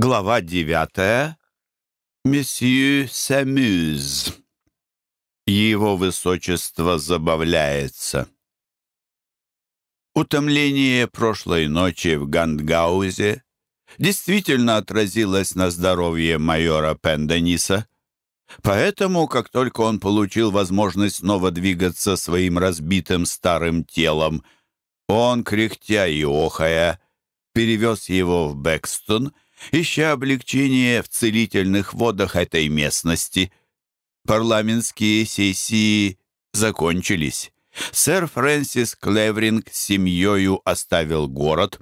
Глава девятая. Месье Самюз. Его высочество забавляется. Утомление прошлой ночи в Гандгаузе действительно отразилось на здоровье майора Пендениса. Поэтому, как только он получил возможность снова двигаться своим разбитым старым телом, он, кряхтя и охая, перевез его в Бэкстон — ища облегчение в целительных водах этой местности. Парламентские сессии закончились. Сэр Фрэнсис Клевринг с семьей оставил город,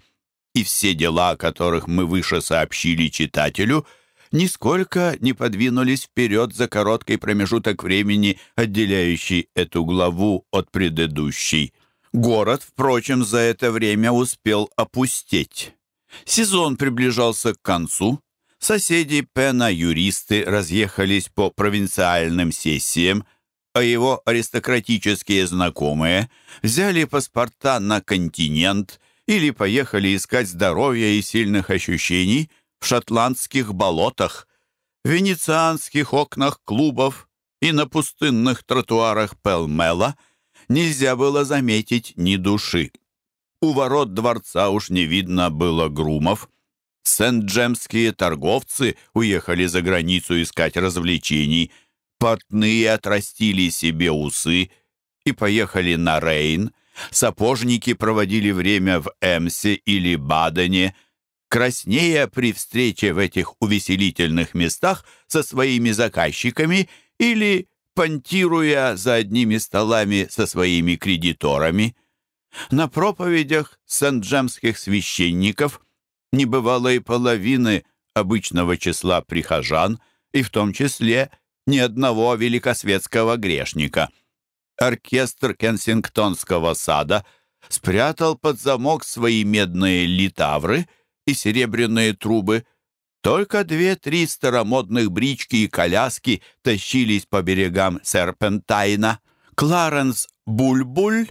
и все дела, о которых мы выше сообщили читателю, нисколько не подвинулись вперед за короткий промежуток времени, отделяющий эту главу от предыдущей. Город, впрочем, за это время успел опустеть. Сезон приближался к концу. Соседи Пена-юристы разъехались по провинциальным сессиям, а его аристократические знакомые взяли паспорта на континент или поехали искать здоровья и сильных ощущений в шотландских болотах, венецианских окнах клубов и на пустынных тротуарах Пелмела нельзя было заметить ни души. У ворот дворца уж не видно было грумов. Сент-Джемские торговцы уехали за границу искать развлечений. Портные отрастили себе усы и поехали на Рейн. Сапожники проводили время в Эмсе или Бадене, краснея при встрече в этих увеселительных местах со своими заказчиками или понтируя за одними столами со своими кредиторами. На проповедях сент-джемских священников не бывало и половины обычного числа прихожан, и в том числе ни одного великосветского грешника. Оркестр Кенсингтонского сада спрятал под замок свои медные литавры и серебряные трубы. Только две-три старомодных брички и коляски тащились по берегам Серпентайна. Кларенс Бульбуль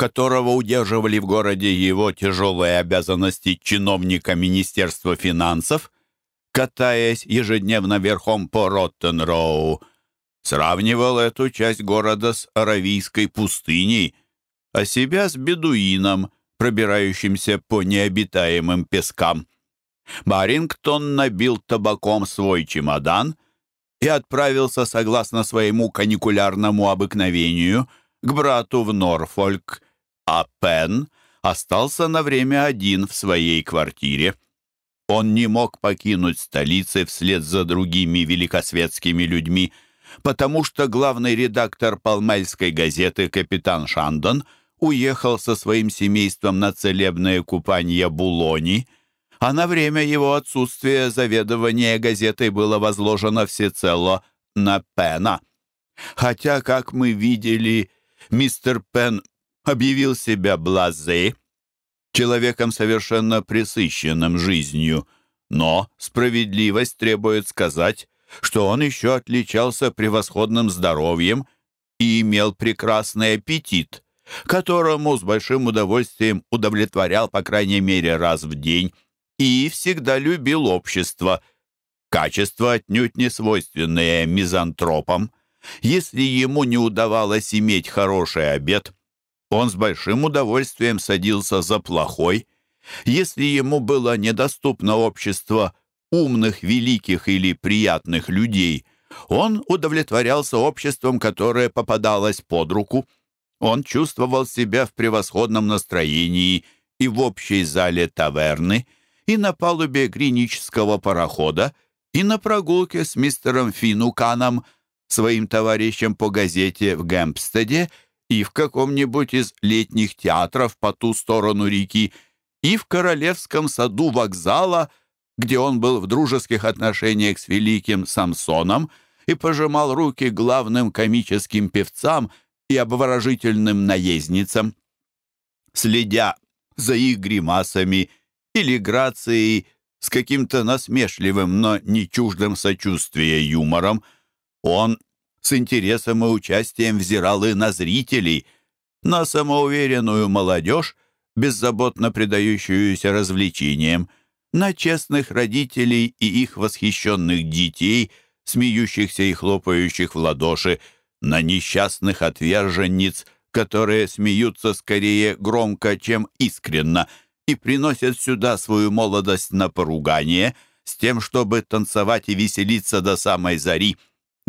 которого удерживали в городе его тяжелые обязанности чиновника Министерства финансов, катаясь ежедневно верхом по Роттенроу, сравнивал эту часть города с Аравийской пустыней, а себя с бедуином, пробирающимся по необитаемым пескам. Барингтон набил табаком свой чемодан и отправился, согласно своему каникулярному обыкновению, к брату в Норфольк, а Пен остался на время один в своей квартире. Он не мог покинуть столицы вслед за другими великосветскими людьми, потому что главный редактор Палмельской газеты капитан Шандон уехал со своим семейством на целебное купание Булони, а на время его отсутствия заведование газетой было возложено всецело на Пена. Хотя, как мы видели, мистер Пен объявил себя Блазе, человеком совершенно присыщенным жизнью, но справедливость требует сказать, что он еще отличался превосходным здоровьем и имел прекрасный аппетит, которому с большим удовольствием удовлетворял по крайней мере раз в день и всегда любил общество, качество отнюдь не свойственное мизантропам. Если ему не удавалось иметь хороший обед – он с большим удовольствием садился за плохой. Если ему было недоступно общество умных, великих или приятных людей, он удовлетворялся обществом, которое попадалось под руку. Он чувствовал себя в превосходном настроении и в общей зале таверны, и на палубе гринического парохода, и на прогулке с мистером Финуканом, своим товарищем по газете в Гэмпстеде, и в каком-нибудь из летних театров по ту сторону реки, и в Королевском саду вокзала, где он был в дружеских отношениях с великим Самсоном и пожимал руки главным комическим певцам и обворожительным наездницам. Следя за их гримасами или грацией с каким-то насмешливым, но не чуждым сочувствия юмором, он с интересом и участием взирал и на зрителей, на самоуверенную молодежь, беззаботно предающуюся развлечениям, на честных родителей и их восхищенных детей, смеющихся и хлопающих в ладоши, на несчастных отверженниц, которые смеются скорее громко, чем искренно, и приносят сюда свою молодость на поругание, с тем, чтобы танцевать и веселиться до самой зари,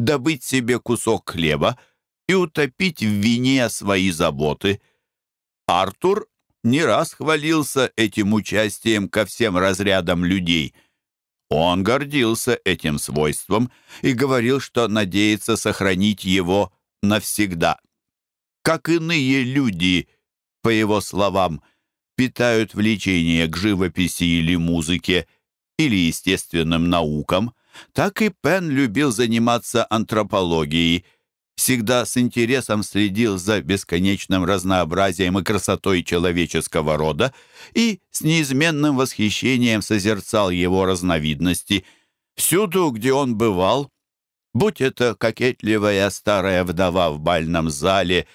добыть себе кусок хлеба и утопить в вине свои заботы. Артур не раз хвалился этим участием ко всем разрядам людей. Он гордился этим свойством и говорил, что надеется сохранить его навсегда. Как иные люди, по его словам, питают влечение к живописи или музыке, или естественным наукам, так и Пен любил заниматься антропологией – всегда с интересом следил за бесконечным разнообразием и красотой человеческого рода и с неизменным восхищением созерцал его разновидности. Всюду, где он бывал, будь это кокетливая старая вдова в бальном зале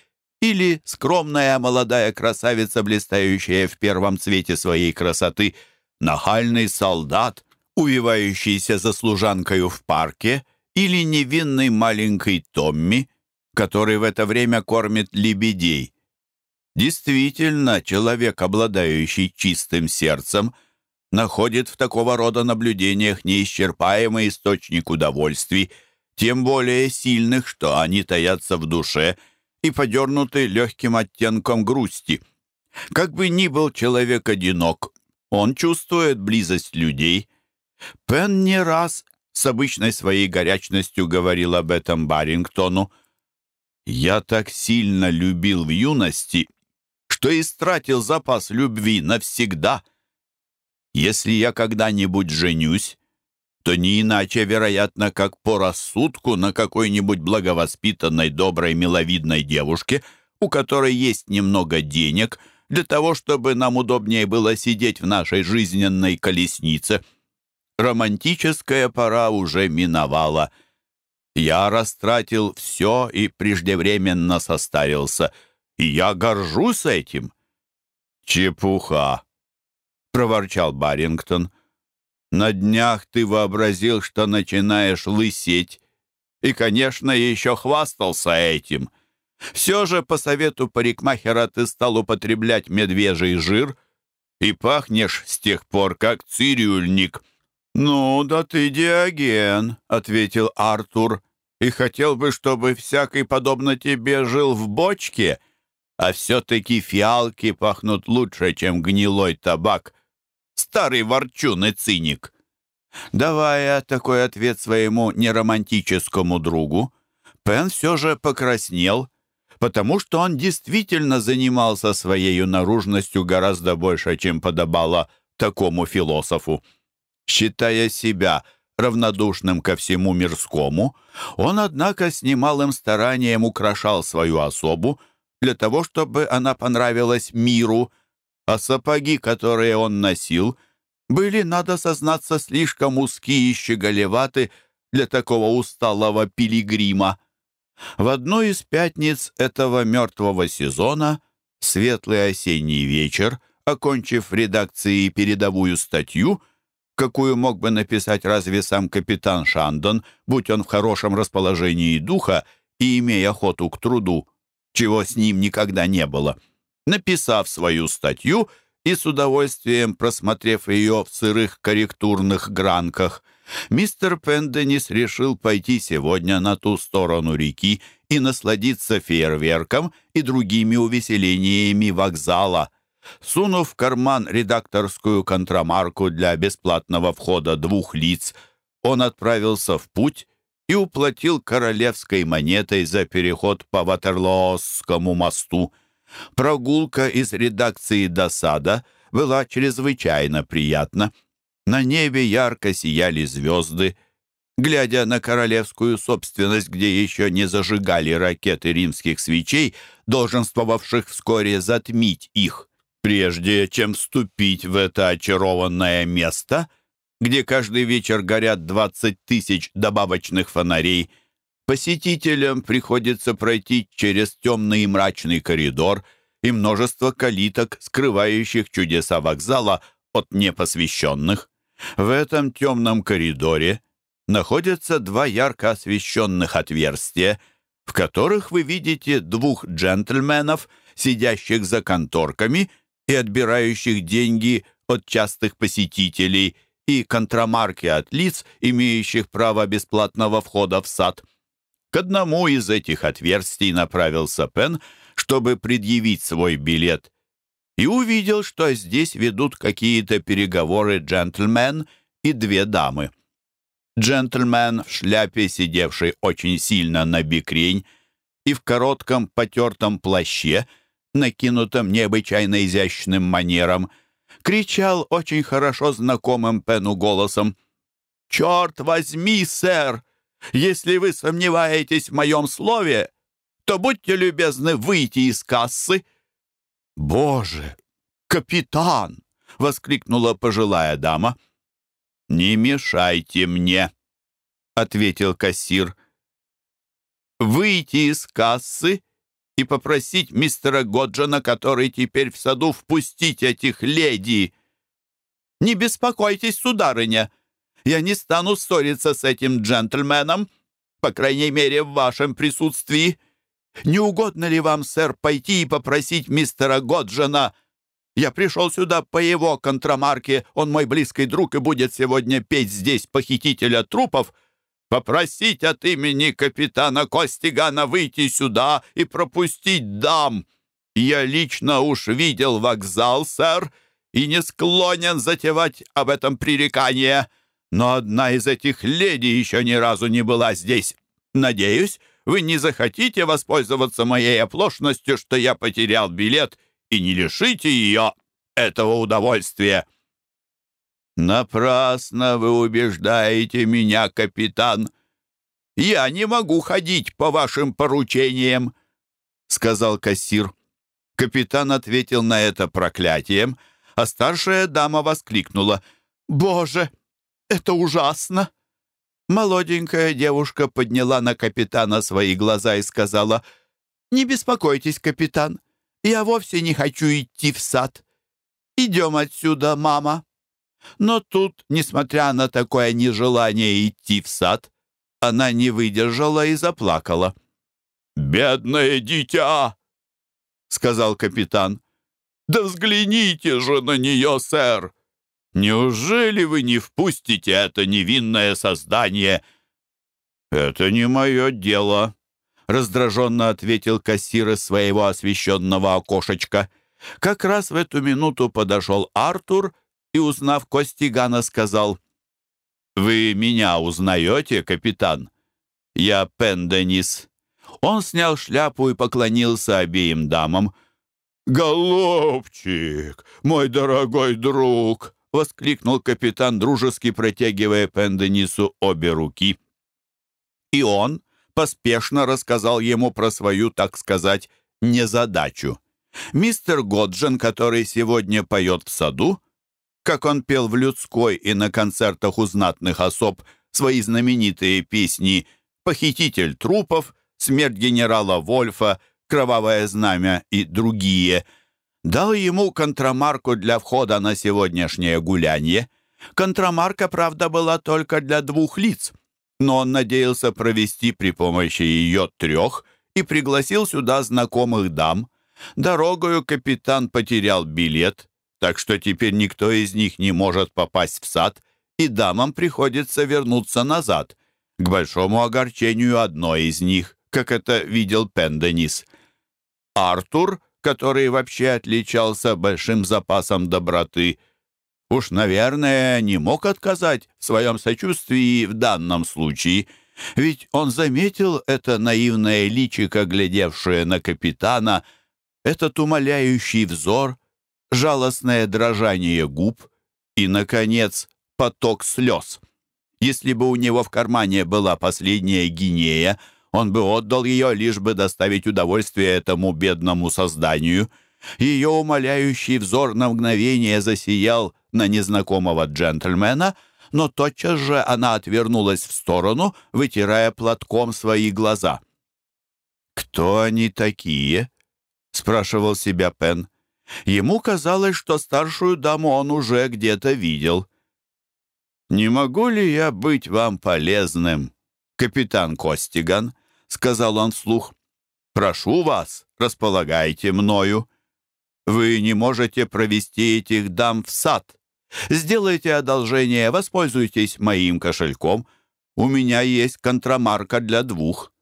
или скромная молодая красавица, блистающая в первом цвете своей красоты, нахальный солдат, увивающийся за служанкою в парке — или невинный маленький Томми, который в это время кормит лебедей. Действительно, человек, обладающий чистым сердцем, находит в такого рода наблюдениях неисчерпаемый источник удовольствий, тем более сильных, что они таятся в душе и подернуты легким оттенком грусти. Как бы ни был человек одинок, он чувствует близость людей. Пен не раз с обычной своей горячностью говорил об этом Барингтону. «Я так сильно любил в юности, что истратил запас любви навсегда. Если я когда-нибудь женюсь, то не иначе, вероятно, как по рассудку на какой-нибудь благовоспитанной, доброй, миловидной девушке, у которой есть немного денег, для того, чтобы нам удобнее было сидеть в нашей жизненной колеснице». Романтическая пора уже миновала. Я растратил все и преждевременно состарился, и я горжусь этим. «Чепуха!» — проворчал Барингтон. «На днях ты вообразил, что начинаешь лысеть, и, конечно, еще хвастался этим. Все же по совету парикмахера ты стал употреблять медвежий жир и пахнешь с тех пор, как цирюльник». «Ну, да ты Диоген», — ответил Артур, «и хотел бы, чтобы всякий, подобно тебе, жил в бочке, а все-таки фиалки пахнут лучше, чем гнилой табак. Старый ворчун и циник». Давая такой ответ своему неромантическому другу, Пен все же покраснел, потому что он действительно занимался своей наружностью гораздо больше, чем подобало такому философу. Считая себя равнодушным ко всему мирскому, он, однако, с немалым старанием украшал свою особу для того, чтобы она понравилась миру, а сапоги, которые он носил, были, надо сознаться, слишком узкие и щеголеваты для такого усталого пилигрима. В одну из пятниц этого мертвого сезона, светлый осенний вечер, окончив редакции передовую статью, какую мог бы написать разве сам капитан Шандон, будь он в хорошем расположении духа и имея охоту к труду, чего с ним никогда не было. Написав свою статью и с удовольствием просмотрев ее в сырых корректурных гранках, мистер Пенденис решил пойти сегодня на ту сторону реки и насладиться фейерверком и другими увеселениями вокзала – Сунув в карман редакторскую контрамарку для бесплатного входа двух лиц, он отправился в путь и уплатил королевской монетой за переход по Ватерлоосскому мосту. Прогулка из редакции до сада была чрезвычайно приятна. На небе ярко сияли звезды. Глядя на королевскую собственность, где еще не зажигали ракеты римских свечей, долженствовавших вскоре затмить их, Прежде чем вступить в это очарованное место, где каждый вечер горят 20 тысяч добавочных фонарей, посетителям приходится пройти через темный и мрачный коридор и множество калиток, скрывающих чудеса вокзала от непосвященных. В этом темном коридоре находятся два ярко освещенных отверстия, в которых вы видите двух джентльменов, сидящих за конторками и отбирающих деньги от частых посетителей и контрамарки от лиц, имеющих право бесплатного входа в сад. К одному из этих отверстий направился Пен, чтобы предъявить свой билет, и увидел, что здесь ведут какие-то переговоры джентльмен и две дамы. Джентльмен в шляпе, сидевший очень сильно на бикрень, и в коротком потертом плаще, накинутом необычайно изящным манером, кричал очень хорошо знакомым Пену голосом «Черт возьми, сэр! Если вы сомневаетесь в моем слове, то будьте любезны выйти из кассы». «Боже! Капитан!» — воскликнула пожилая дама. «Не мешайте мне», — ответил кассир. «Выйти из кассы и попросить мистера Годжина, который теперь в саду, впустить этих леди. Не беспокойтесь, сударыня, я не стану ссориться с этим джентльменом, по крайней мере, в вашем присутствии. Не угодно ли вам, сэр, пойти и попросить мистера Годжина я пришел сюда по его контрамарке. Он мой близкий друг и будет сегодня петь здесь похитителя трупов. Попросить от имени капитана Костигана выйти сюда и пропустить дам. Я лично уж видел вокзал, сэр, и не склонен затевать об этом пререкание. Но одна из этих леди еще ни разу не была здесь. Надеюсь, вы не захотите воспользоваться моей оплошностью, что я потерял билет и не лишите ее этого удовольствия». «Напрасно вы убеждаете меня, капитан. Я не могу ходить по вашим поручениям», — сказал кассир. Капитан ответил на это проклятием, а старшая дама воскликнула. «Боже, это ужасно!» Молоденькая девушка подняла на капитана свои глаза и сказала, «Не беспокойтесь, капитан, я вовсе не хочу идти в сад. Идем отсюда, мама». Но тут, несмотря на такое нежелание идти в сад, она не выдержала и заплакала. «Бедное дитя!» — сказал капитан. «Да взгляните же на нее, сэр! Неужели вы не впустите это невинное создание?» «Это не мое дело», раздраженно ответил кассир из своего освещенного окошечка. Как раз в эту минуту подошел Артур и, узнав Костигана, сказал, «Вы меня узнаете, капитан? Я Пен Денис». Он снял шляпу и поклонился обеим дамам. «Голубчик, мой дорогой друг!» — воскликнул капитан, дружески протягивая Пен Денису обе руки. И он, поспешно рассказал ему про свою, так сказать, незадачу. Мистер Годжин, который сегодня поет в саду, как он пел в людской и на концертах у знатных особ свои знаменитые песни «Похититель трупов», «Смерть генерала Вольфа», «Кровавое знамя» и другие, дал ему контрамарку для входа на сегодняшнее гулянье. Контрамарка, правда, была только для двух лиц — но он надеялся провести при помощи ее трех и пригласил сюда знакомых дам. Дорогою капитан потерял билет, так что теперь никто из них не может попасть в сад, и дамам приходится вернуться назад, к большому огорчению одной из них, как это видел Пенденис. Артур, который вообще отличался большим запасом доброты, Уж, наверное, не мог отказать в своем сочувствии в данном случае, ведь он заметил это наивное личико, глядевшее на капитана, этот умоляющий взор, жалостное дрожание губ и, наконец, поток слез. Если бы у него в кармане была последняя гинея, он бы отдал ее, лишь бы доставить удовольствие этому бедному созданию. Ее умоляющий взор на мгновение засиял на незнакомого джентльмена, но тотчас же она отвернулась в сторону, вытирая платком свои глаза. «Кто они такие?» — спрашивал себя Пен. Ему казалось, что старшую даму он уже где-то видел. «Не могу ли я быть вам полезным, капитан Костиган?» — сказал он вслух. «Прошу вас, располагайте мною. Вы не можете провести этих дам в сад. Сделайте одолжение, воспользуйтесь моим кошельком. У меня есть контрамарка для двух.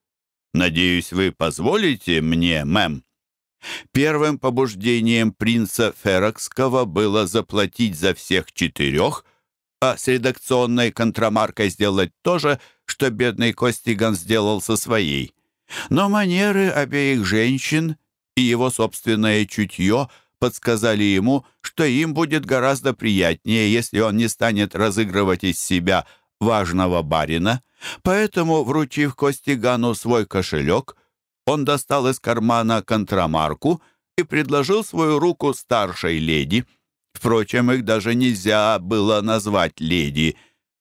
Надеюсь, вы позволите мне, мэм?» Первым побуждением принца Ферокского было заплатить за всех четырех, а с редакционной контрамаркой сделать то же, что бедный Костиган сделал со своей. Но манеры обеих женщин и его собственное чутье подсказали ему, что им будет гораздо приятнее, если он не станет разыгрывать из себя важного барина. Поэтому, вручив Костигану свой кошелек, он достал из кармана контрамарку и предложил свою руку старшей леди. Впрочем, их даже нельзя было назвать леди.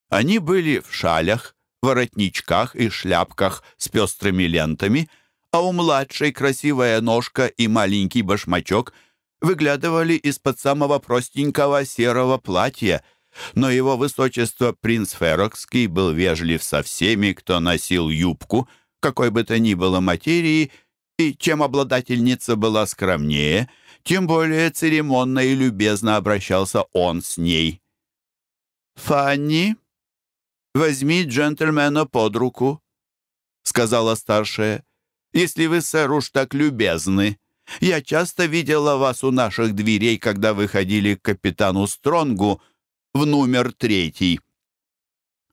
Они были в шалях, воротничках и шляпках с пестрыми лентами, а у младшей красивая ножка и маленький башмачок выглядывали из-под самого простенького серого платья. Но его высочество принц Ферокский был вежлив со всеми, кто носил юбку — какой бы то ни было материи, и чем обладательница была скромнее, тем более церемонно и любезно обращался он с ней. «Фанни, возьми джентльмена под руку», — сказала старшая. «Если вы, сэр, уж так любезны. Я часто видела вас у наших дверей, когда вы ходили к капитану Стронгу в номер третий».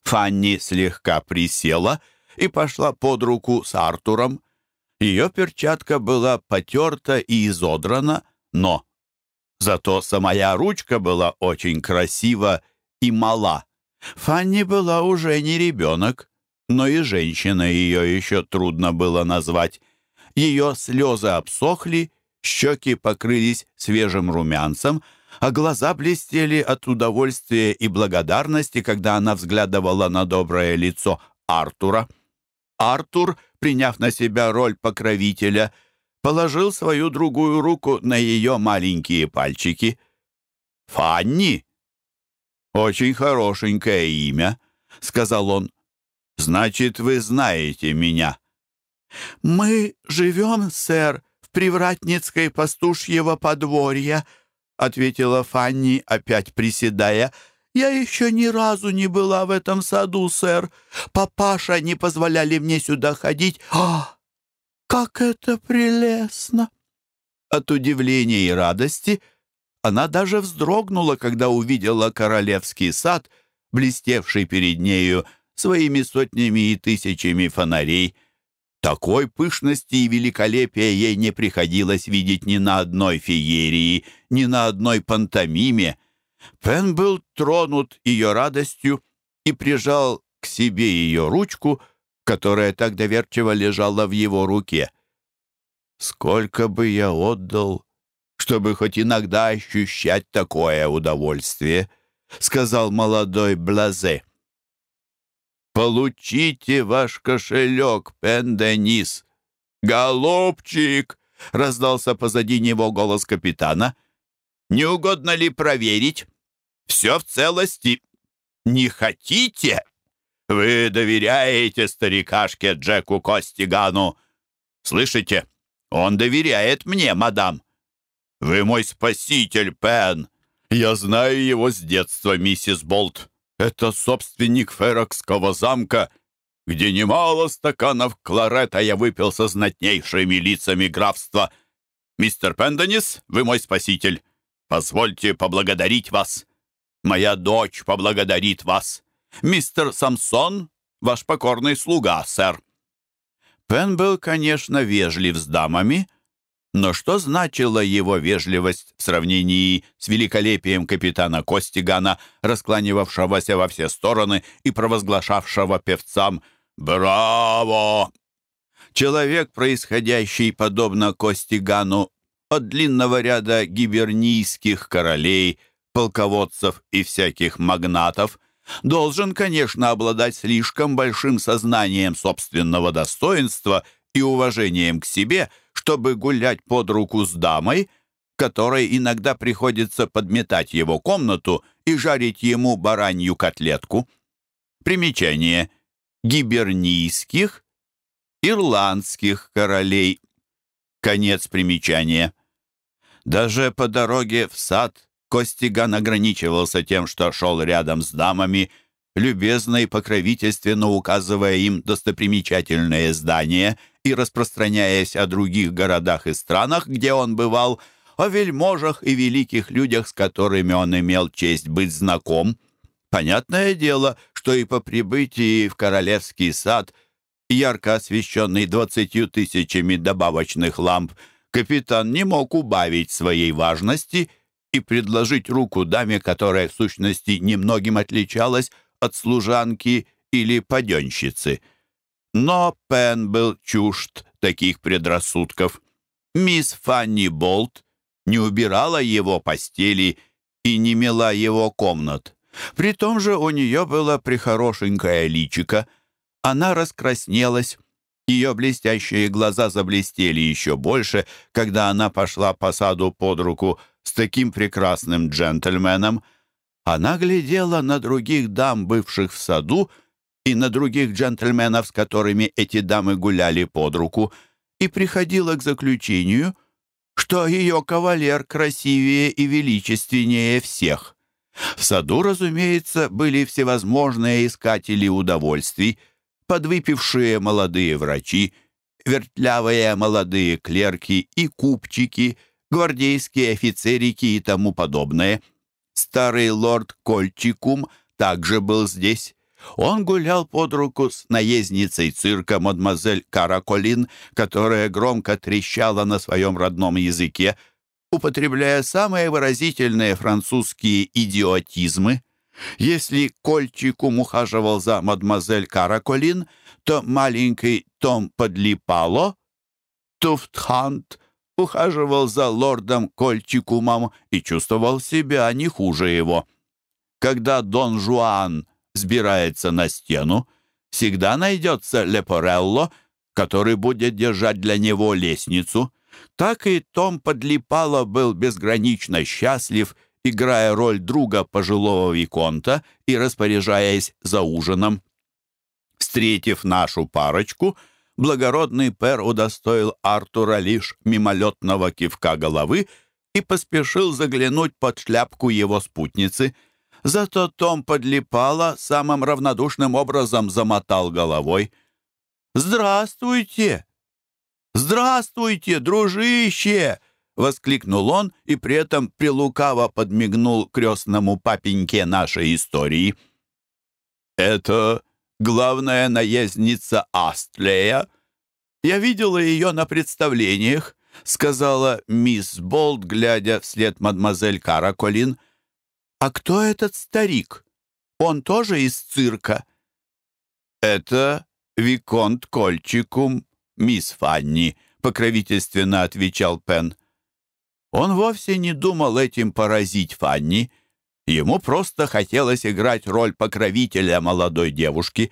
Фанни слегка присела — и пошла под руку с Артуром. Ее перчатка была потерта и изодрана, но зато самая ручка была очень красива и мала. Фанни была уже не ребенок, но и женщина ее еще трудно было назвать. Ее слезы обсохли, щеки покрылись свежим румянцем, а глаза блестели от удовольствия и благодарности, когда она взглядывала на доброе лицо Артура. Артур, приняв на себя роль покровителя, положил свою другую руку на ее маленькие пальчики. «Фанни!» «Очень хорошенькое имя», — сказал он. «Значит, вы знаете меня». «Мы живем, сэр, в Привратницкой пастушьего подворья», — ответила Фанни, опять приседая. «Я еще ни разу не была в этом саду, сэр. Папаша не позволяли мне сюда ходить. А, как это прелестно!» От удивления и радости она даже вздрогнула, когда увидела королевский сад, блестевший перед нею своими сотнями и тысячами фонарей. Такой пышности и великолепия ей не приходилось видеть ни на одной феерии, ни на одной пантомиме — Пен был тронут ее радостью и прижал к себе ее ручку, которая так доверчиво лежала в его руке. «Сколько бы я отдал, чтобы хоть иногда ощущать такое удовольствие», — сказал молодой Блазе. «Получите ваш кошелек, Пен Денис!» «Голубчик!» — раздался позади него голос капитана. «Не угодно ли проверить?» Все в целости. Не хотите? Вы доверяете старикашке Джеку Костигану? Слышите? Он доверяет мне, мадам. Вы мой спаситель, Пен. Я знаю его с детства, миссис Болт. Это собственник Ферокского замка, где немало стаканов кларета я выпил со знатнейшими лицами графства. Мистер Пенденис, вы мой спаситель. Позвольте поблагодарить вас. Моя дочь поблагодарит вас. Мистер Самсон, ваш покорный слуга, сэр». Пен был, конечно, вежлив с дамами, но что значила его вежливость в сравнении с великолепием капитана Костигана, раскланивавшегося во все стороны и провозглашавшего певцам «Браво!» Человек, происходящий, подобно Костигану, от длинного ряда гибернийских королей – полководцев и всяких магнатов, должен, конечно, обладать слишком большим сознанием собственного достоинства и уважением к себе, чтобы гулять под руку с дамой, которой иногда приходится подметать его комнату и жарить ему баранью котлетку. Примечание. Гибернийских, ирландских королей. Конец примечания. Даже по дороге в сад Костиган ограничивался тем, что шел рядом с дамами, любезно и покровительственно указывая им достопримечательные здания и распространяясь о других городах и странах, где он бывал, о вельможах и великих людях, с которыми он имел честь быть знаком. Понятное дело, что и по прибытии в Королевский сад, ярко освещенный двадцатью тысячами добавочных ламп, капитан не мог убавить своей важности и предложить руку даме, которая в сущности немногим отличалась от служанки или паденщицы. Но Пен был чужд таких предрассудков. Мисс Фанни Болт не убирала его постели и не мела его комнат. При том же у нее было прихорошенькое личико. Она раскраснелась. Ее блестящие глаза заблестели еще больше, когда она пошла по саду под руку с таким прекрасным джентльменом — она глядела на других дам, бывших в саду, и на других джентльменов, с которыми эти дамы гуляли под руку, и приходила к заключению, что ее кавалер красивее и величественнее всех. В саду, разумеется, были всевозможные искатели удовольствий, подвыпившие молодые врачи, вертлявые молодые клерки и купчики, гвардейские офицерики и тому подобное — Старый лорд Кольчикум также был здесь. Он гулял под руку с наездницей цирка мадемуазель Караколин, которая громко трещала на своем родном языке, употребляя самые выразительные французские идиотизмы. Если Кольчикум ухаживал за мадемуазель Караколин, то маленький Том Подлипало, Туфтхант ухаживал за лордом Кольчикумом и чувствовал себя не хуже его. Когда Дон Жуан сбирается на стену, всегда найдется Лепорелло, который будет держать для него лестницу. Так и Том Подлипало был безгранично счастлив, играя роль друга пожилого Виконта и распоряжаясь за ужином. Встретив нашу парочку — благородный пер удостоил Артура лишь мимолетного кивка головы и поспешил заглянуть под шляпку его спутницы. Зато Том подлипало, самым равнодушным образом замотал головой. «Здравствуйте! Здравствуйте, дружище!» — воскликнул он и при этом прилукаво подмигнул крестному папеньке нашей истории. «Это главная наездница Астлея. Я видела ее на представлениях», — сказала мисс Болт, глядя вслед мадемуазель Караколин. «А кто этот старик? Он тоже из цирка?» «Это Виконт Кольчикум, мисс Фанни», — покровительственно отвечал Пен. Он вовсе не думал этим поразить Фанни, Ему просто хотелось играть роль покровителя молодой девушки.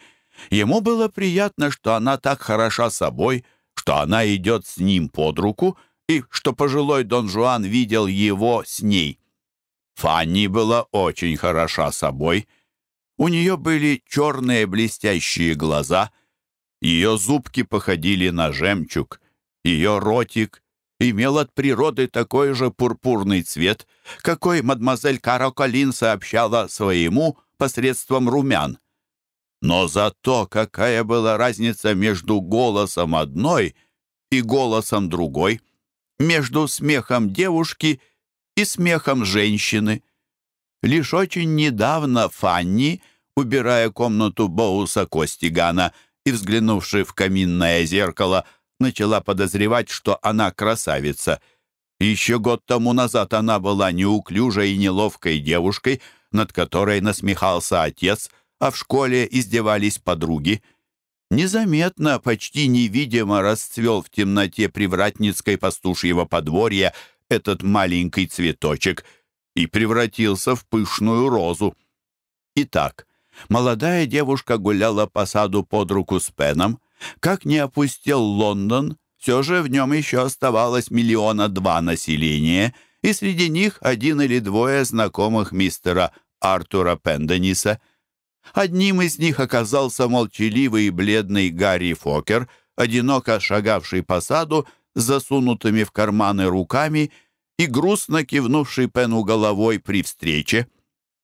Ему было приятно, что она так хороша собой, что она идет с ним под руку и что пожилой Дон Жуан видел его с ней. Фанни была очень хороша собой. У нее были черные блестящие глаза, ее зубки походили на жемчуг, ее ротик имел от природы такой же пурпурный цвет, какой мадемуазель Караколин сообщала своему посредством румян. Но зато какая была разница между голосом одной и голосом другой, между смехом девушки и смехом женщины. Лишь очень недавно Фанни, убирая комнату Боуса Костигана и взглянувши в каминное зеркало, начала подозревать, что она красавица. Еще год тому назад она была неуклюжей и неловкой девушкой, над которой насмехался отец, а в школе издевались подруги. Незаметно, почти невидимо расцвел в темноте привратницкой пастушьего подворья этот маленький цветочек и превратился в пышную розу. Итак, молодая девушка гуляла по саду под руку с Пеном, как не опустел Лондон, все же в нем еще оставалось миллиона два населения, и среди них один или двое знакомых мистера Артура Пендениса. Одним из них оказался молчаливый и бледный Гарри Фокер, одиноко шагавший по саду засунутыми в карманы руками и грустно кивнувший Пену головой при встрече.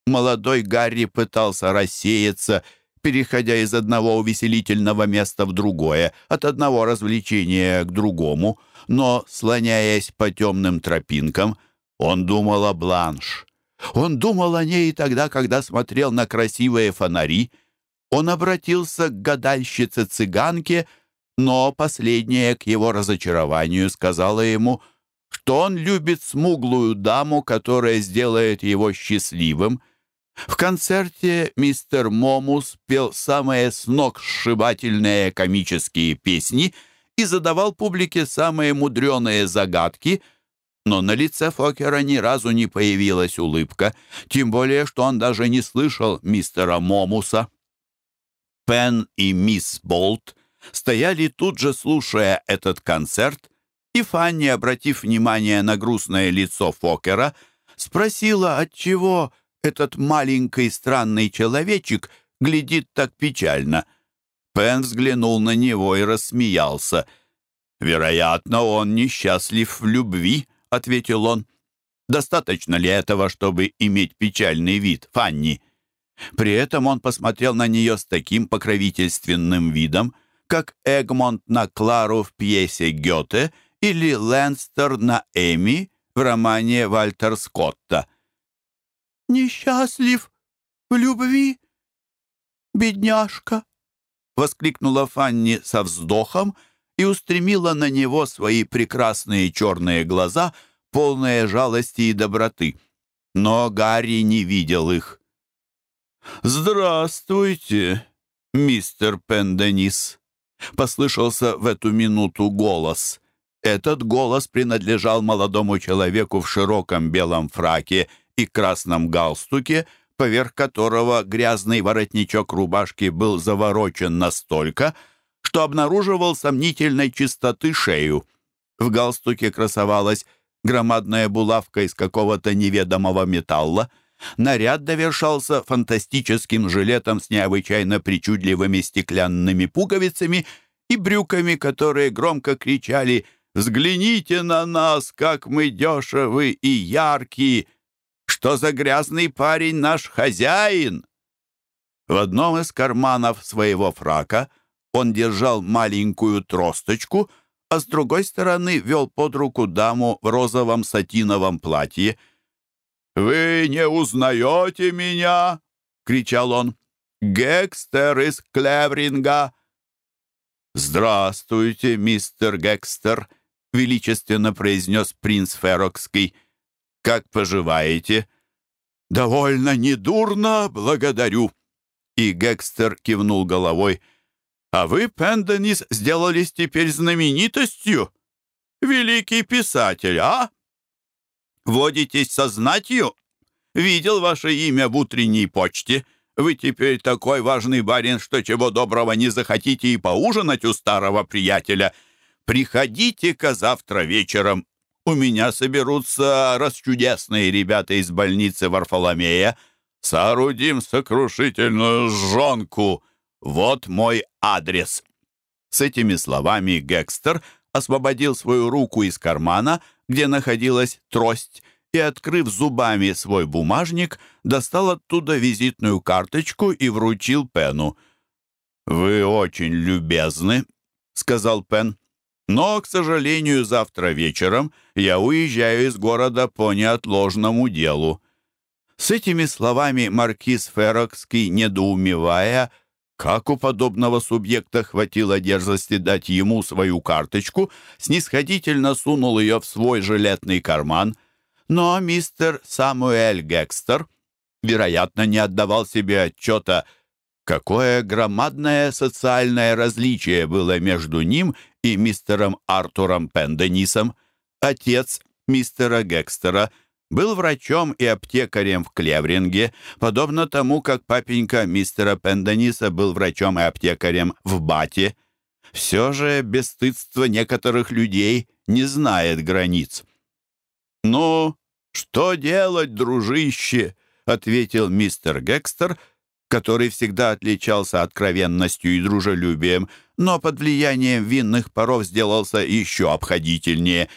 Молодой Гарри пытался рассеяться, переходя из одного увеселительного места в другое, от одного развлечения к другому, но, слоняясь по темным тропинкам, он думал о Бланш. Он думал о ней тогда, когда смотрел на красивые фонари. Он обратился к гадальщице-цыганке, но последняя, к его разочарованию, сказала ему, что он любит смуглую даму, которая сделает его счастливым. В концерте мистер Момус пел самые сногсшибательные комические песни и задавал публике самые мудреные загадки — но на лице Фокера ни разу не появилась улыбка, тем более, что он даже не слышал мистера Момуса. Пен и мисс Болт стояли тут же, слушая этот концерт, и Фанни, обратив внимание на грустное лицо Фокера, спросила, отчего этот маленький странный человечек глядит так печально. Пен взглянул на него и рассмеялся. «Вероятно, он несчастлив в любви», — ответил он. «Достаточно ли этого, чтобы иметь печальный вид, Фанни?» При этом он посмотрел на нее с таким покровительственным видом, как Эгмонт на Клару в пьесе Гёте или Лэнстер на Эми в романе Вальтер Скотта. «Несчастлив в любви, бедняжка!» — воскликнула Фанни со вздохом и устремила на него свои прекрасные черные глаза, полные жалости и доброты. Но Гарри не видел их. «Здравствуйте, мистер Пенденис!» — послышался в эту минуту голос. Этот голос принадлежал молодому человеку в широком белом фраке и красном галстуке, поверх которого грязный воротничок рубашки был заворочен настолько, что обнаруживал сомнительной чистоты шею. В галстуке красовалась громадная булавка из какого-то неведомого металла. Наряд довершался фантастическим жилетом с необычайно причудливыми стеклянными пуговицами и брюками, которые громко кричали «Взгляните на нас, как мы дешевы и яркие! Что за грязный парень наш хозяин!» В одном из карманов своего фрака — он держал маленькую тросточку, а с другой стороны вел под руку даму в розовом сатиновом платье. «Вы не узнаете меня?» — кричал он. «Гекстер из Клевринга!» «Здравствуйте, мистер Гекстер!» — величественно произнес принц Ферокский. «Как поживаете?» «Довольно недурно, благодарю!» И Гекстер кивнул головой — а вы, Пенденис, сделались теперь знаменитостью. Великий писатель, а? Водитесь со знатью? Видел ваше имя в утренней почте. Вы теперь такой важный барин, что чего доброго не захотите и поужинать у старого приятеля. Приходите-ка завтра вечером. У меня соберутся расчудесные ребята из больницы Варфоломея. Соорудим сокрушительную жонку. Вот мой адрес». С этими словами Гекстер освободил свою руку из кармана, где находилась трость, и, открыв зубами свой бумажник, достал оттуда визитную карточку и вручил Пену. «Вы очень любезны», — сказал Пен. «Но, к сожалению, завтра вечером я уезжаю из города по неотложному делу». С этими словами маркиз Ферокский, недоумевая, — как у подобного субъекта хватило дерзости дать ему свою карточку, снисходительно сунул ее в свой жилетный карман. Но мистер Самуэль Гекстер, вероятно, не отдавал себе отчета, какое громадное социальное различие было между ним и мистером Артуром Пенденисом. Отец мистера Гекстера — был врачом и аптекарем в Клевринге, подобно тому, как папенька мистера Пендениса был врачом и аптекарем в Бате. Все же бесстыдство некоторых людей не знает границ. «Ну, «Что делать, дружище?» — ответил мистер Гекстер, который всегда отличался откровенностью и дружелюбием, но под влиянием винных паров сделался еще обходительнее.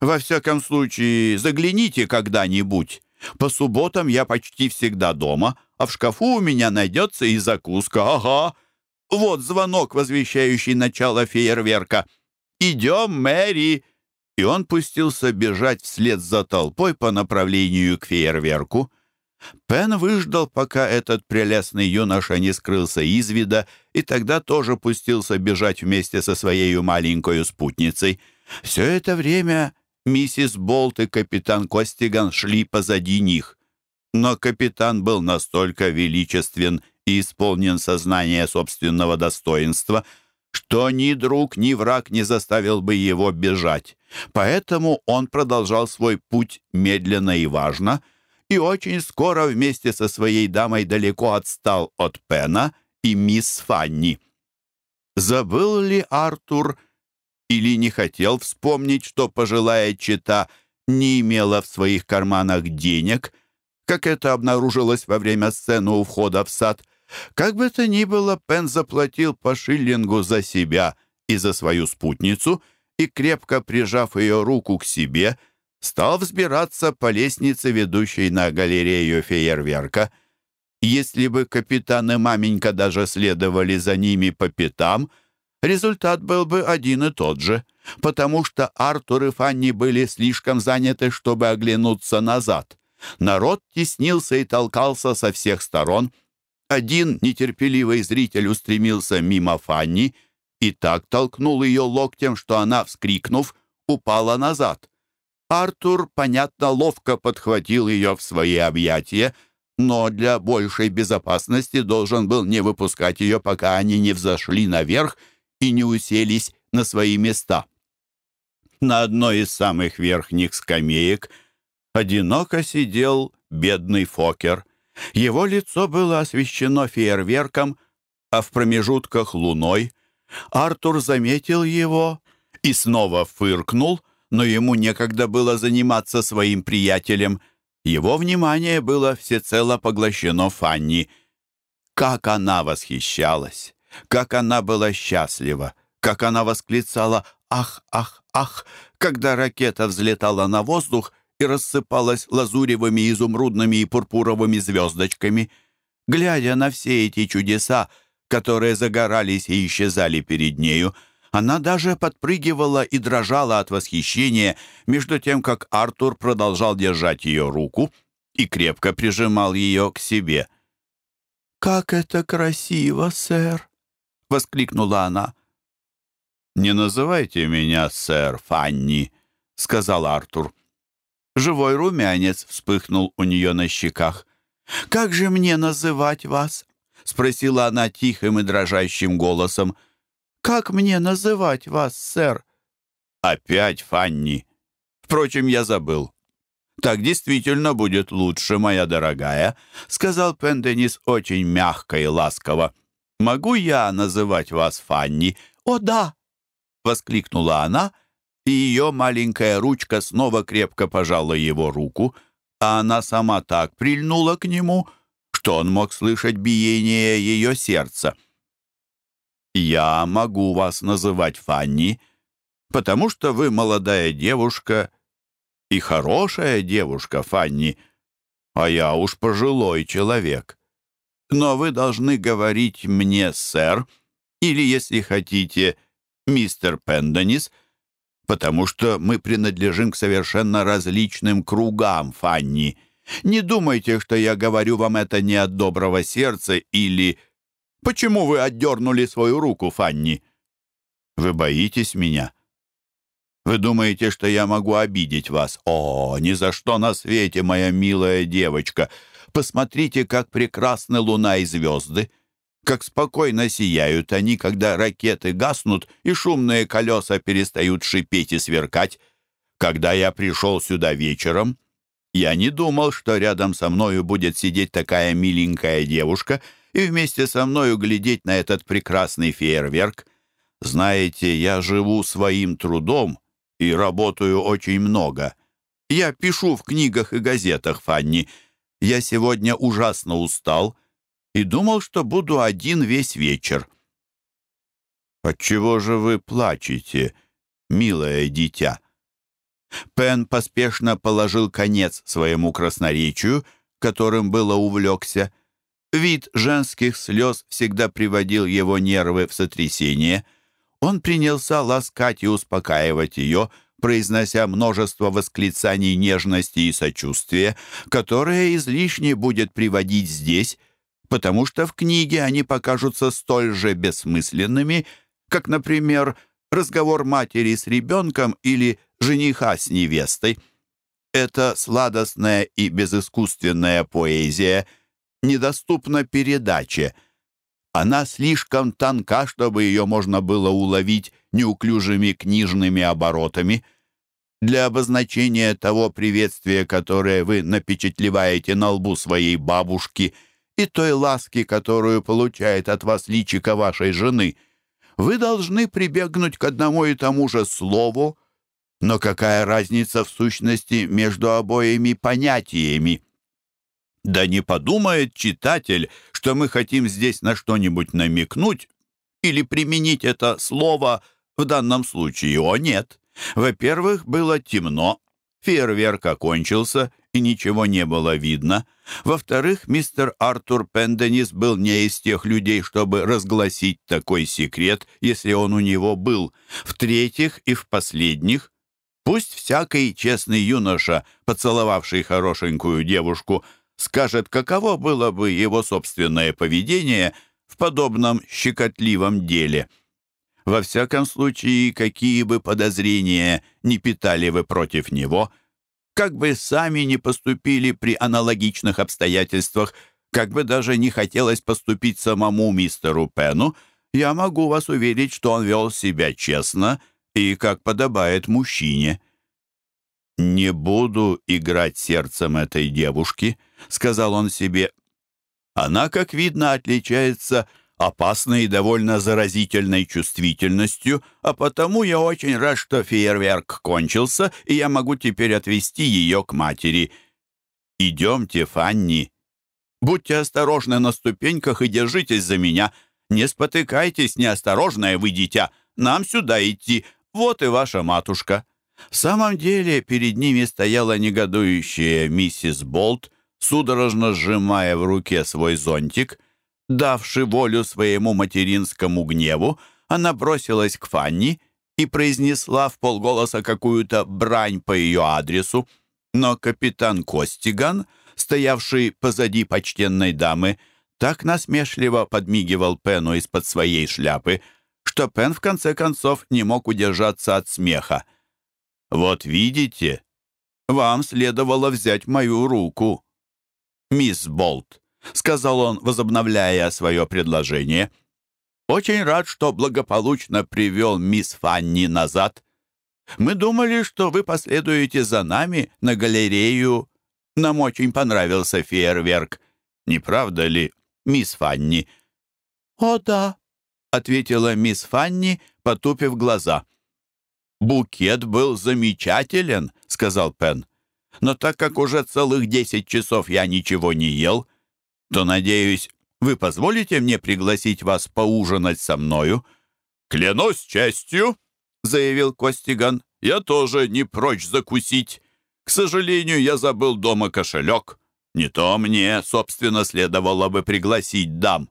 «Во всяком случае, загляните когда-нибудь. По субботам я почти всегда дома, а в шкафу у меня найдется и закуска. Ага! Вот звонок, возвещающий начало фейерверка. «Идем, Мэри!» И он пустился бежать вслед за толпой по направлению к фейерверку. Пен выждал, пока этот прелестный юноша не скрылся из вида, и тогда тоже пустился бежать вместе со своей маленькой спутницей. Все это время миссис Болт и капитан Костиган шли позади них. Но капитан был настолько величествен и исполнен сознания собственного достоинства, что ни друг, ни враг не заставил бы его бежать. Поэтому он продолжал свой путь медленно и важно, и очень скоро вместе со своей дамой далеко отстал от Пена и мисс Фанни. Забыл ли Артур или не хотел вспомнить, что пожилая чита не имела в своих карманах денег, как это обнаружилось во время сцены у входа в сад, как бы то ни было, Пен заплатил по шиллингу за себя и за свою спутницу и, крепко прижав ее руку к себе, стал взбираться по лестнице, ведущей на галерею фейерверка. Если бы капитан и маменька даже следовали за ними по пятам, результат был бы один и тот же, потому что Артур и Фанни были слишком заняты, чтобы оглянуться назад. Народ теснился и толкался со всех сторон — один нетерпеливый зритель устремился мимо Фанни и так толкнул ее локтем, что она, вскрикнув, упала назад. Артур, понятно, ловко подхватил ее в свои объятия, но для большей безопасности должен был не выпускать ее, пока они не взошли наверх и не уселись на свои места. На одной из самых верхних скамеек одиноко сидел бедный Фокер. Его лицо было освещено фейерверком, а в промежутках луной. Артур заметил его и снова фыркнул, но ему некогда было заниматься своим приятелем. Его внимание было всецело поглощено Фанни. Как она восхищалась! Как она была счастлива! Как она восклицала «Ах, ах, ах!» когда ракета взлетала на воздух и рассыпалась лазуревыми, изумрудными и пурпуровыми звездочками. Глядя на все эти чудеса, которые загорались и исчезали перед нею, она даже подпрыгивала и дрожала от восхищения, между тем, как Артур продолжал держать ее руку и крепко прижимал ее к себе. «Как это красиво, сэр!» — воскликнула она. «Не называйте меня сэр Фанни», — сказал Артур. Живой румянец вспыхнул у нее на щеках. «Как же мне называть вас?» — спросила она тихим и дрожащим голосом. «Как мне называть вас, сэр?» «Опять Фанни. Впрочем, я забыл». «Так действительно будет лучше, моя дорогая», — сказал Пенденис очень мягко и ласково. «Могу я называть вас Фанни?» «О, да!» — воскликнула она и ее маленькая ручка снова крепко пожала его руку, а она сама так прильнула к нему, что он мог слышать биение ее сердца. «Я могу вас называть Фанни, потому что вы молодая девушка и хорошая девушка, Фанни, а я уж пожилой человек. Но вы должны говорить мне, сэр, или, если хотите, мистер Пенденис, потому что мы принадлежим к совершенно различным кругам, Фанни. Не думайте, что я говорю вам это не от доброго сердца или... Почему вы отдернули свою руку, Фанни? Вы боитесь меня? Вы думаете, что я могу обидеть вас? О, ни за что на свете, моя милая девочка! Посмотрите, как прекрасны луна и звезды! как спокойно сияют они, когда ракеты гаснут и шумные колеса перестают шипеть и сверкать. Когда я пришел сюда вечером, я не думал, что рядом со мною будет сидеть такая миленькая девушка и вместе со мною глядеть на этот прекрасный фейерверк. Знаете, я живу своим трудом и работаю очень много. Я пишу в книгах и газетах, Фанни. Я сегодня ужасно устал и думал, что буду один весь вечер». «Отчего же вы плачете, милое дитя?» Пен поспешно положил конец своему красноречию, которым было увлекся. Вид женских слез всегда приводил его нервы в сотрясение. Он принялся ласкать и успокаивать ее, произнося множество восклицаний нежности и сочувствия, которые излишне будет приводить здесь, потому что в книге они покажутся столь же бессмысленными, как, например, разговор матери с ребенком или жениха с невестой. Эта сладостная и безыскусственная поэзия недоступна передаче. Она слишком тонка, чтобы ее можно было уловить неуклюжими книжными оборотами. Для обозначения того приветствия, которое вы напечатлеваете на лбу своей бабушки, и той ласки, которую получает от вас личика вашей жены, вы должны прибегнуть к одному и тому же слову, но какая разница в сущности между обоими понятиями? Да не подумает читатель, что мы хотим здесь на что-нибудь намекнуть или применить это слово в данном случае. О, нет. Во-первых, было темно, фейерверк окончился, и ничего не было видно. Во-вторых, мистер Артур Пенденис был не из тех людей, чтобы разгласить такой секрет, если он у него был. В-третьих и в последних, Пусть всякий честный юноша, поцеловавший хорошенькую девушку, скажет, каково было бы его собственное поведение в подобном щекотливом деле. Во всяком случае, какие бы подозрения не питали вы против него, как бы сами не поступили при аналогичных обстоятельствах, как бы даже не хотелось поступить самому мистеру Пену, я могу вас уверить, что он вел себя честно и как подобает мужчине. «Не буду играть сердцем этой девушки», — сказал он себе. «Она, как видно, отличается опасной и довольно заразительной чувствительностью, а потому я очень рад, что фейерверк кончился, и я могу теперь отвезти ее к матери. Идемте, Фанни. Будьте осторожны на ступеньках и держитесь за меня. Не спотыкайтесь, неосторожное вы, дитя. Нам сюда идти. Вот и ваша матушка». В самом деле перед ними стояла негодующая миссис Болт, судорожно сжимая в руке свой зонтик. Давши волю своему материнскому гневу, она бросилась к Фанни и произнесла в полголоса какую-то брань по ее адресу. Но капитан Костиган, стоявший позади почтенной дамы, так насмешливо подмигивал Пену из-под своей шляпы, что Пен в конце концов не мог удержаться от смеха. «Вот видите, вам следовало взять мою руку, мисс Болт», — сказал он, возобновляя свое предложение. «Очень рад, что благополучно привел мисс Фанни назад. Мы думали, что вы последуете за нами на галерею. Нам очень понравился фейерверк. Не правда ли, мисс Фанни?» «О, да», — ответила мисс Фанни, потупив глаза. «Букет был замечателен», — сказал Пен. «Но так как уже целых десять часов я ничего не ел, то, надеюсь, вы позволите мне пригласить вас поужинать со мною?» «Клянусь честью», — заявил Костиган, — «я тоже не прочь закусить. К сожалению, я забыл дома кошелек. Не то мне, собственно, следовало бы пригласить дам».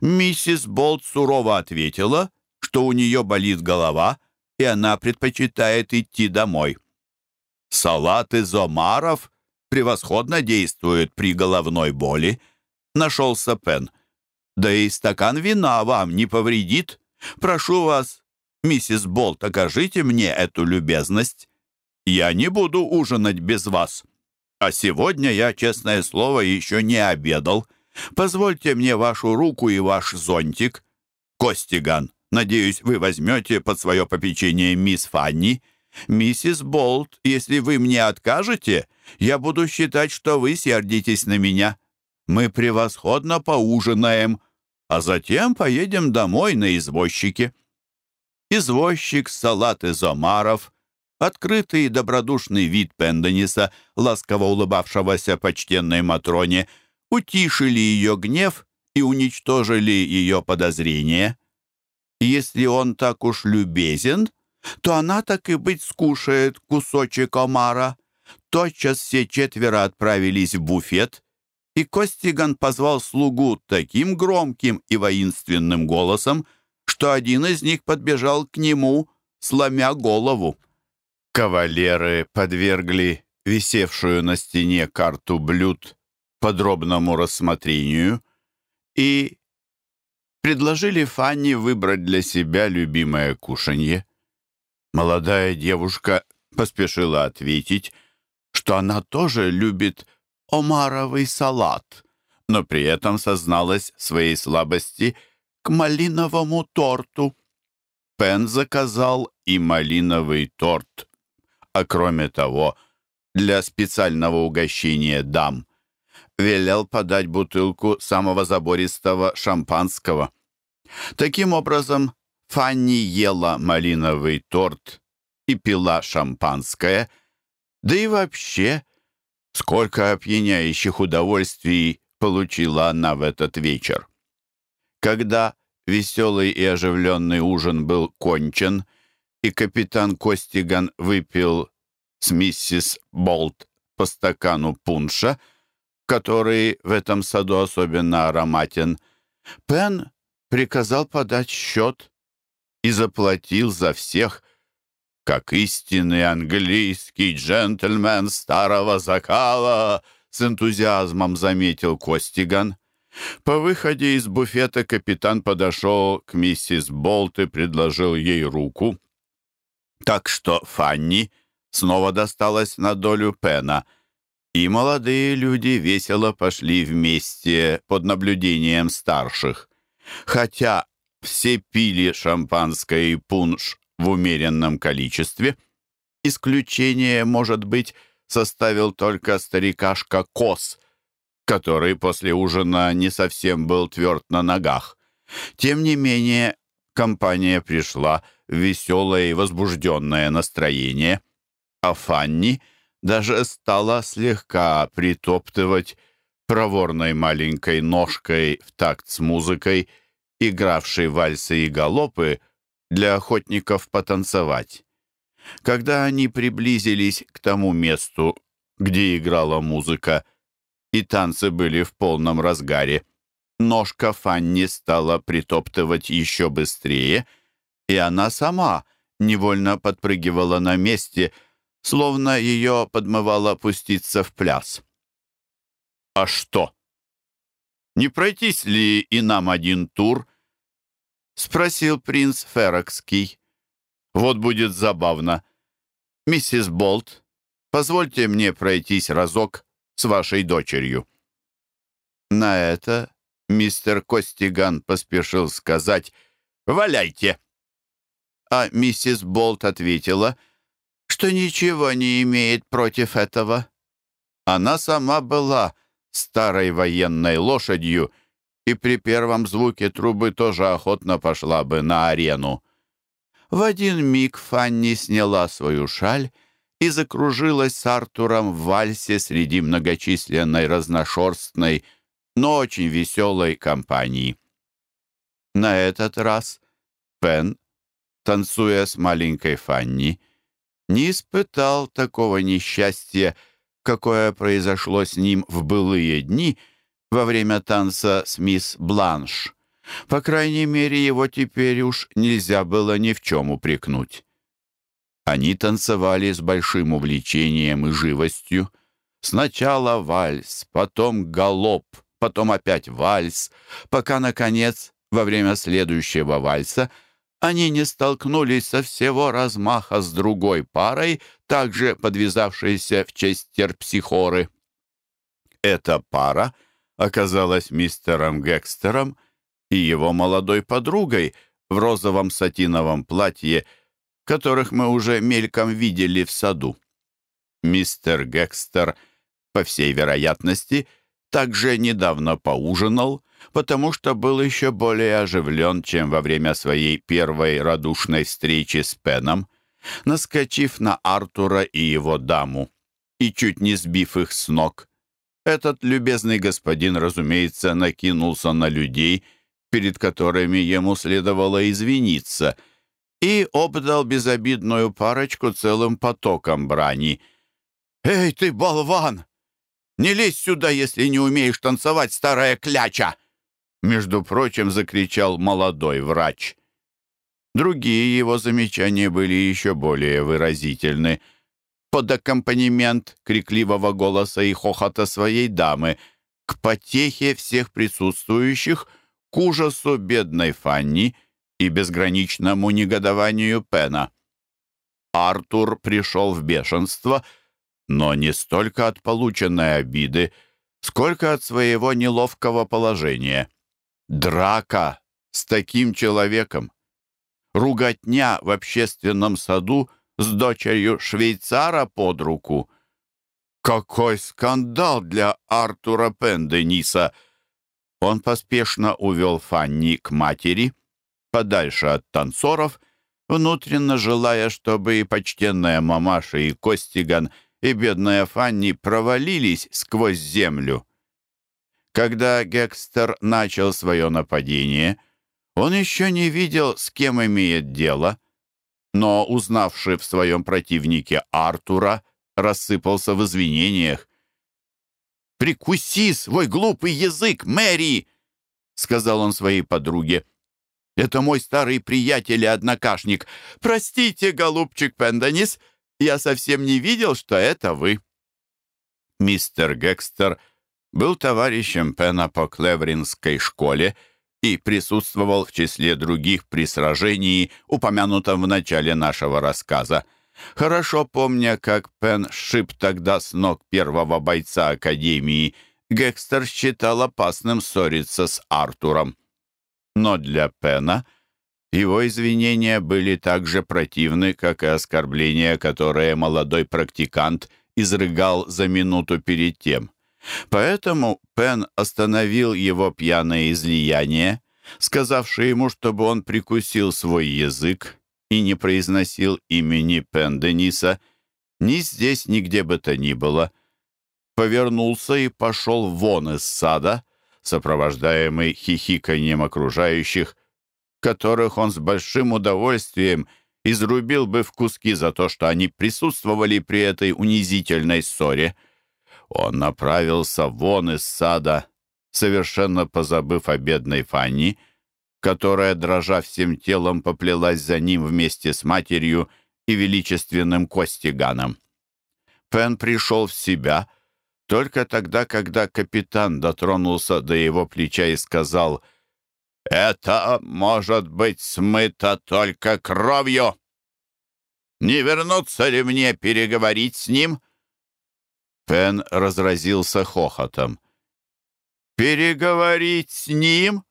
Миссис Болт сурово ответила, что у нее болит голова, и она предпочитает идти домой. Салат из омаров превосходно действует при головной боли, нашелся Пен. Да и стакан вина вам не повредит. Прошу вас, миссис Болт, окажите мне эту любезность. Я не буду ужинать без вас. А сегодня я, честное слово, еще не обедал. Позвольте мне вашу руку и ваш зонтик. Костиган, Надеюсь, вы возьмете под свое попечение мисс Фанни. Миссис Болт, если вы мне откажете, я буду считать, что вы сердитесь на меня. Мы превосходно поужинаем, а затем поедем домой на извозчике». Извозчик, салат из омаров, Открытый и добродушный вид Пендениса, ласково улыбавшегося почтенной Матроне, утишили ее гнев и уничтожили ее подозрения. Если он так уж любезен, то она так и быть скушает кусочек омара. Тотчас все четверо отправились в буфет, и Костиган позвал слугу таким громким и воинственным голосом, что один из них подбежал к нему, сломя голову. Кавалеры подвергли висевшую на стене карту блюд подробному рассмотрению и предложили Фанни выбрать для себя любимое кушанье. Молодая девушка поспешила ответить, что она тоже любит омаровый салат, но при этом созналась своей слабости к малиновому торту. Пен заказал и малиновый торт, а кроме того, для специального угощения дам, велел подать бутылку самого забористого шампанского. Таким образом, Фанни ела малиновый торт и пила шампанское, да и вообще, сколько опьяняющих удовольствий получила она в этот вечер. Когда веселый и оживленный ужин был кончен, и капитан Костиган выпил с миссис Болт по стакану пунша, который в этом саду особенно ароматен, Пен приказал подать счет и заплатил за всех, как истинный английский джентльмен старого закала, с энтузиазмом заметил Костиган. По выходе из буфета капитан подошел к миссис Болт и предложил ей руку. Так что Фанни снова досталась на долю Пена, и молодые люди весело пошли вместе под наблюдением старших. Хотя все пили шампанское и пунш в умеренном количестве, исключение, может быть, составил только старикашка Кос, который после ужина не совсем был тверд на ногах. Тем не менее, компания пришла в веселое и возбужденное настроение, а Фанни даже стала слегка притоптывать проворной маленькой ножкой в такт с музыкой, игравшей вальсы и галопы, для охотников потанцевать. Когда они приблизились к тому месту, где играла музыка, и танцы были в полном разгаре, ножка Фанни стала притоптывать еще быстрее, и она сама невольно подпрыгивала на месте, словно ее подмывало пуститься в пляс. «А что? Не пройтись ли и нам один тур?» — спросил принц Ферокский. «Вот будет забавно. Миссис Болт, позвольте мне пройтись разок с вашей дочерью». На это мистер Костиган поспешил сказать «Валяйте!» А миссис Болт ответила, что ничего не имеет против этого. Она сама была старой военной лошадью и при первом звуке трубы тоже охотно пошла бы на арену. В один миг Фанни сняла свою шаль и закружилась с Артуром в вальсе среди многочисленной разношерстной, но очень веселой компании. На этот раз Пен, танцуя с маленькой Фанни, не испытал такого несчастья, какое произошло с ним в былые дни во время танца с мисс Бланш. По крайней мере, его теперь уж нельзя было ни в чем упрекнуть. Они танцевали с большим увлечением и живостью. Сначала вальс, потом галоп, потом опять вальс, пока, наконец, во время следующего вальса они не столкнулись со всего размаха с другой парой, также подвязавшейся в честь терпсихоры. Эта пара оказалась мистером Гекстером и его молодой подругой в розовом сатиновом платье, которых мы уже мельком видели в саду. Мистер Гекстер, по всей вероятности, также недавно поужинал, потому что был еще более оживлен, чем во время своей первой радушной встречи с Пеном. Наскочив на Артура и его даму и чуть не сбив их с ног, этот любезный господин, разумеется, накинулся на людей, перед которыми ему следовало извиниться, и обдал безобидную парочку целым потоком брани. «Эй, ты болван! Не лезь сюда, если не умеешь танцевать, старая кляча!» Между прочим, закричал молодой врач. Другие его замечания были еще более выразительны — под аккомпанемент крикливого голоса и хохота своей дамы, к потехе всех присутствующих, к ужасу бедной Фанни и безграничному негодованию Пена. Артур пришел в бешенство, но не столько от полученной обиды, сколько от своего неловкого положения. Драка с таким человеком, руготня в общественном саду — с дочерью швейцара под руку. Какой скандал для Артура Пендениса! Он поспешно увел Фанни к матери, подальше от танцоров, внутренно желая, чтобы и почтенная мамаша, и Костиган, и бедная Фанни провалились сквозь землю. Когда Гекстер начал свое нападение, он еще не видел, с кем имеет дело, но, узнавший в своем противнике Артура, рассыпался в извинениях. «Прикуси свой глупый язык, Мэри!» — сказал он своей подруге. «Это мой старый приятель и однокашник. Простите, голубчик Пенденис, я совсем не видел, что это вы». Мистер Гекстер был товарищем Пена по Клевринской школе — и присутствовал в числе других при сражении, упомянутом в начале нашего рассказа. Хорошо помня, как Пен шип тогда с ног первого бойца Академии, Гекстер считал опасным ссориться с Артуром. Но для Пена его извинения были так же противны, как и оскорбления, которые молодой практикант изрыгал за минуту перед тем. Поэтому Пен остановил его пьяное излияние, сказавший ему, чтобы он прикусил свой язык и не произносил имени Пен Дениса ни здесь, ни где бы то ни было, повернулся и пошел вон из сада, сопровождаемый хихиканьем окружающих, которых он с большим удовольствием изрубил бы в куски за то, что они присутствовали при этой унизительной ссоре — он направился вон из сада, совершенно позабыв о бедной Фанни, которая, дрожа всем телом, поплелась за ним вместе с матерью и величественным Костиганом. Пен пришел в себя только тогда, когда капитан дотронулся до его плеча и сказал «Это может быть смыто только кровью! Не вернуться ли мне переговорить с ним?» Пен разразился хохотом. «Переговорить с ним?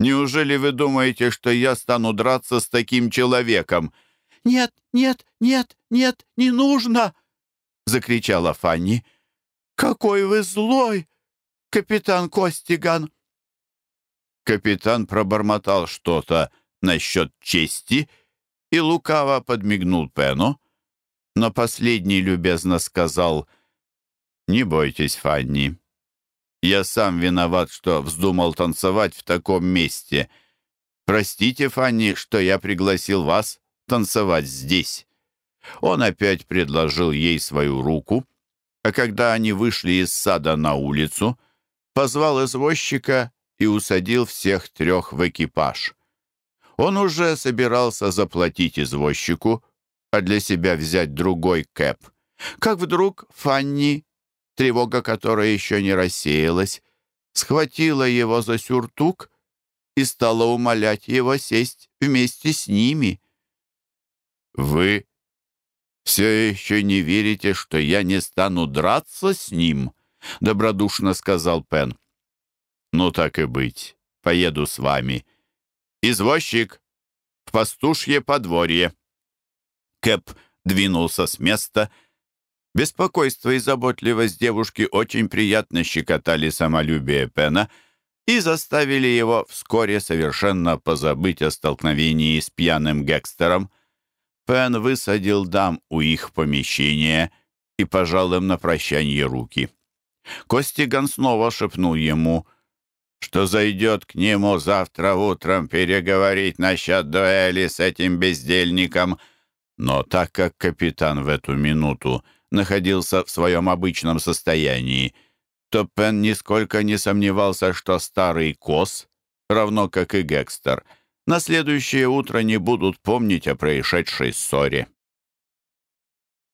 Неужели вы думаете, что я стану драться с таким человеком?» «Нет, нет, нет, нет, не нужно!» — закричала Фанни. «Какой вы злой, капитан Костиган!» Капитан пробормотал что-то насчет чести и лукаво подмигнул Пену, но последний любезно сказал, «Не бойтесь, Фанни. Я сам виноват, что вздумал танцевать в таком месте. Простите, Фанни, что я пригласил вас танцевать здесь». Он опять предложил ей свою руку, а когда они вышли из сада на улицу, позвал извозчика и усадил всех трех в экипаж. Он уже собирался заплатить извозчику, а для себя взять другой кэп. Как вдруг Фанни, тревога которой еще не рассеялась, схватила его за сюртук и стала умолять его сесть вместе с ними. «Вы все еще не верите, что я не стану драться с ним?» — добродушно сказал Пен. «Ну, так и быть, поеду с вами. Извозчик, в пастушье подворье». Кэп двинулся с места. Беспокойство и заботливость девушки очень приятно щекотали самолюбие Пена и заставили его вскоре совершенно позабыть о столкновении с пьяным Гекстером. Пен высадил дам у их помещения и пожал им на прощанье руки. Костиган снова шепнул ему, что зайдет к нему завтра утром переговорить насчет дуэли с этим бездельником. Но так как капитан в эту минуту находился в своем обычном состоянии, то Пен нисколько не сомневался, что старый Кос, равно как и Гекстер, на следующее утро не будут помнить о происшедшей ссоре.